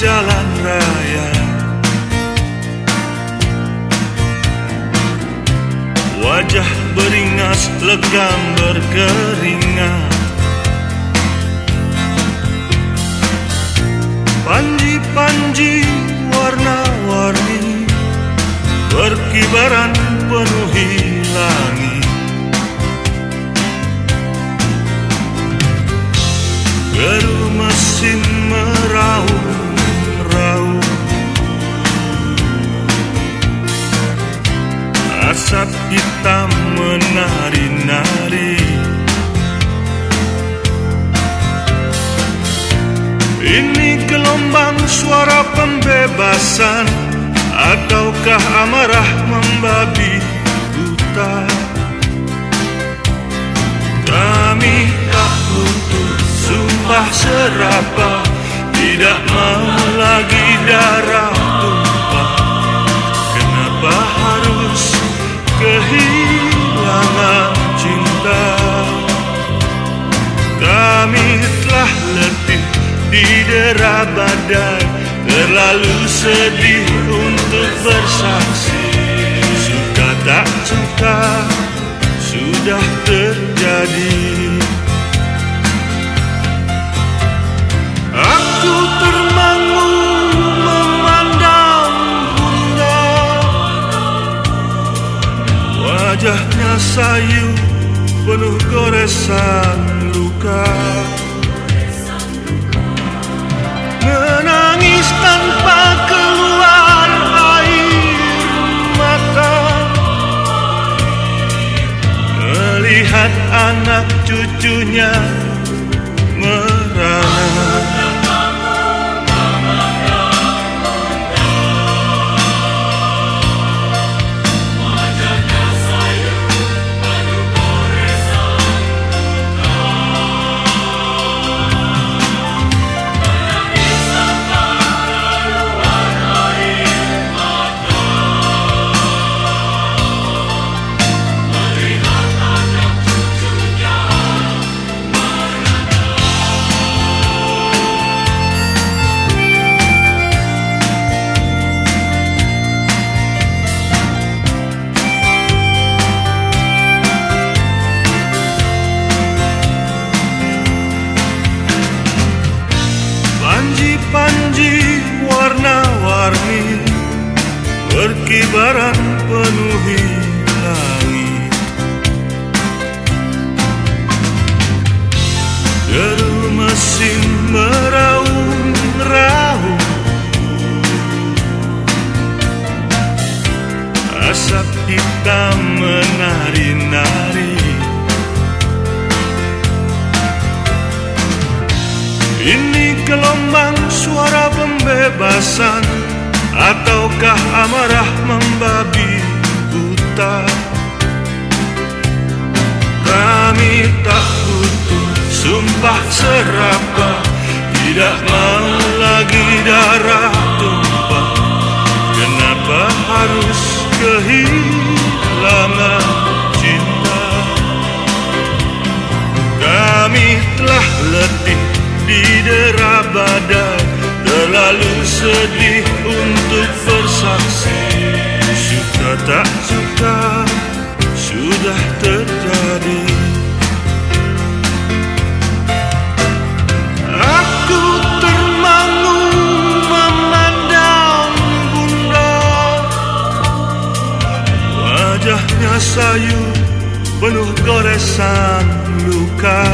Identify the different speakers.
Speaker 1: jalan raya. Wajah beringas legam berkeringat. Panji-panji warna-warni Berkibaran penuhi langit. Geruh Asap hitam menari-nari. Ini gelombang suara pembebasan Ataukah amarah membabi buta? Kami tak butuh sumpah serapah badai Terlalu sedih untuk bersaksi. Suka tak suka sudah terjadi. Aku termangu memandang bunda. Wajahnya sayu penuh goresan luka cucunya Berkibaran penuhi langit. Deru mesin meraung-raung. Asap hitam menari-nari. Ini gelombang suara pembebasan Ataukah amarah membabi buta? Kami tak butuh sumpah serapah Tidak mau lagi darah tumpah. Kenapa harus kehilangan cinta? Kami telah letih di dera badai Terlalu sedih untuk bersaksi. Suka tak suka sudah terjadi. Aku termangu memandang bunda. Wajahnya sayu penuh goresan luka